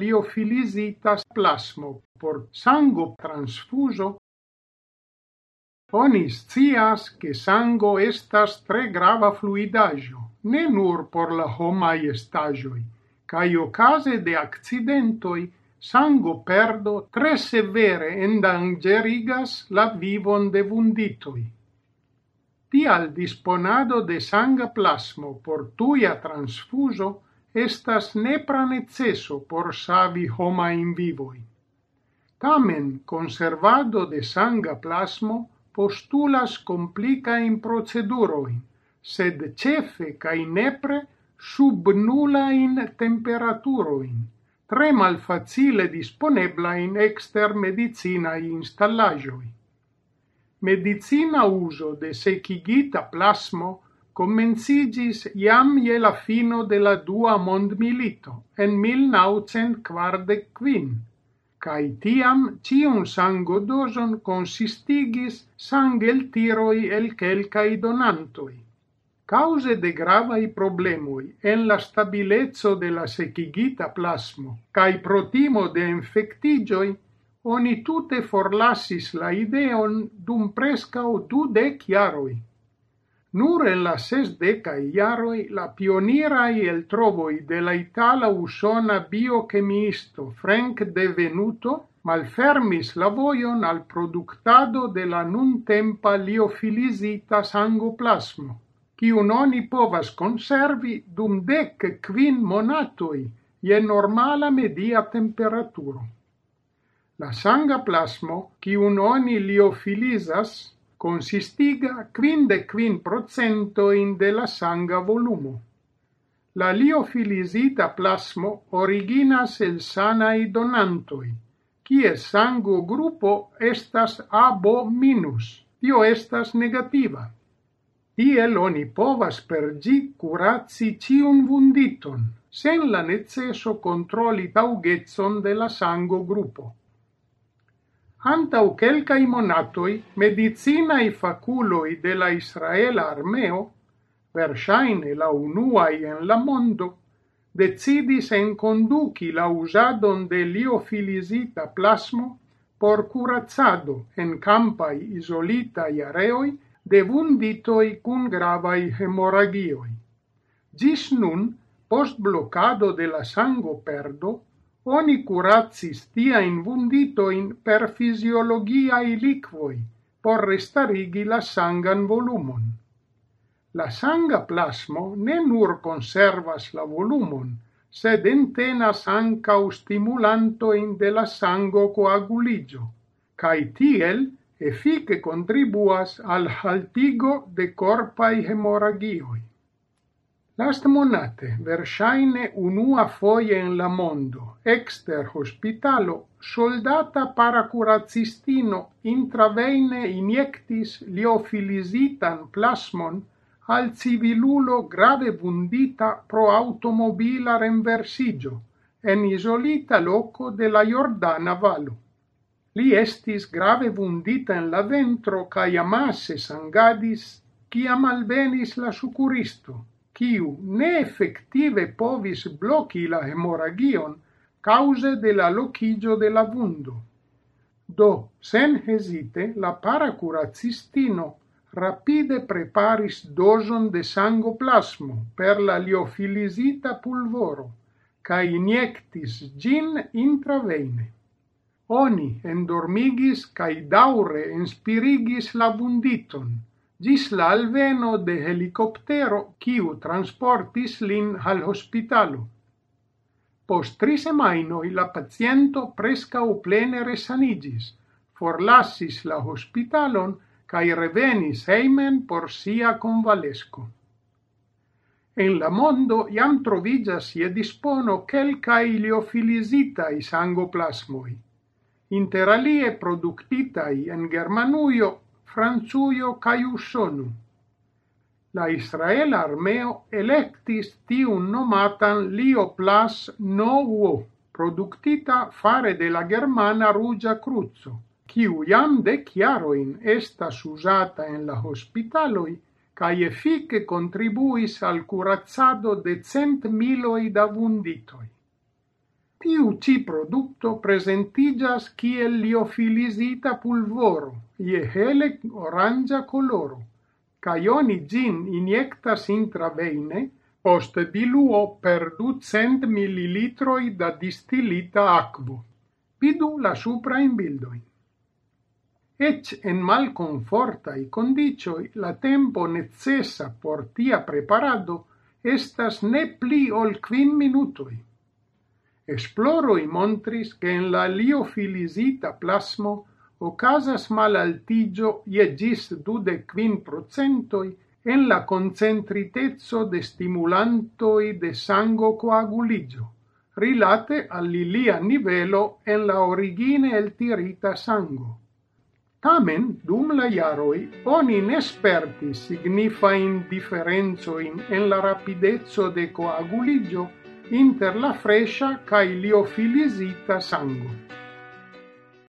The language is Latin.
liofilizita plasmo por sangotransfuzo Oni scias che sango estas tre grava fluidaggio, ne nur por la homai estagioi, cae ocase de accidentoi sango perdo tre severe endangerigas la vivon de vunditoi. Tial disponado de sanga plasmo por tuia transfuso estas nepra neceso por savi homa in vivoi. Tamen conservado de sanga plasmo postulas complica in proceduroin, sed cefe cae nepre sub nulla in temperaturoin, tre malfacile disponebla in exter medicina installagioi. Medicina uso de secigita plasmo comencigis iam je la fino de la dua mondmilito en 1945, cae tiam ciun sangodozon consistigis sangeltiroi el quelcae donantoi. Cause de gravai problemoi en la stabilezzo de la secigita plasmo, cae protimo de infectigioi, oni tute forlassis la ideon dum prescau dudec iaroi. Nur en la sesdecaj iaroi la pionirai el trovoi de la itala usona biochemisto Frank De Venuto malfermis la voion al productado de la nun tempa liofilisita sangoplasmo, kiun oni povas conservi dum dec quin monatoi e normala media temperaturo. La sanga plasmo, kiun oni liofilizas, consistiga quinde quin procentoin de la sanga volumo. La liofilisita plasmo originas el sanai donantoi, kie sango gruppo estas abo minus, tio estas negativa. Tiel oni povas per gi curaci cium vunditon, sen la neceso controli taugezzon de la sango gruppo. Antau quelcai monatoi, medicinae faculoi de la Israela armeo, versaine la unuae en la mondo, decidis en conduci la usadon de liofilisita plasmo por curazzado en campai isolitai areoi de vunditoi cun gravai hemoragioi. Gis nun, post blocado de la sango perdo, Oni curatsis tia in vundito in per fisiologia i liquoi por restarigi la sangan volumon. La sanga plasmo ne nur conservas la volumon, sed entenas ancau stimulantoin de la sango coaguligio, cae tiel effice contribuas al haltigo de corpai hemoragioi. Last monate, versaine unua foie en la mondo exter hospitalo soldata parakuraciistino intraveine injectis liofilizitan plasmon al civilulo grave vundita pro automobila renversigio, en isolita loco de la Jordana valo. Li estis grave vundita en la ventro cae amasse sangadis, ciam alvenis la sucuristo quiu ne effective povis bloki la hemoragion cause de la locigio de la vundo. Do, sen hesite, la paracuracistino rapide preparis doson de sangoplasmo per la liofilisita pulvoro, ca iniectis gin intraveine. Oni endormigis ca daure inspirigis la vunditon, gis la alveno de helicoptero quiu transportis lin al hospitalo. Post tri semainoi la paziento prescau plene resanigis, forlassis la hospitalon cae revenis heimen por sia convalesco. En la mondo iam trovigas ie dispono quelcae liofilisitai sangoplasmoi, interalie productitai en Germanuio Franzuio cae Usonu. La Israela armeo electis tiun nomatan Lioplas Novo, productita fare de la Germana Rugia Cruzzo, quiu iam de chiaroin estas usata en la hospitaloi cae efike contribuis al curazzado de cent miloi da vunditoi. Tiu ci producto presentigas kiel liofilizita pulvoro ie hele orangia coloro, caioni oni injectas injektas intravene post diluo per 200 ml da distilita aquo. Vidu la suprajn bildoin. Ec en malconfortai condicioi la tempo necessa por tia preparado estas ne pli ol quin minutoi. Esploroi montris che en la liofilisita plasmo ocasas malaltigio je gis dude quin procentoi en la concentritezzo de stimulantoi de sango coaguligio, rilate all'ilia nivelo en la origine el tirita sango. Tamen, dum la iaroi, oni nespertis signifain differenzoin en la rapidezzo de coaguligio inter la freŝa kaj liofilizita sango.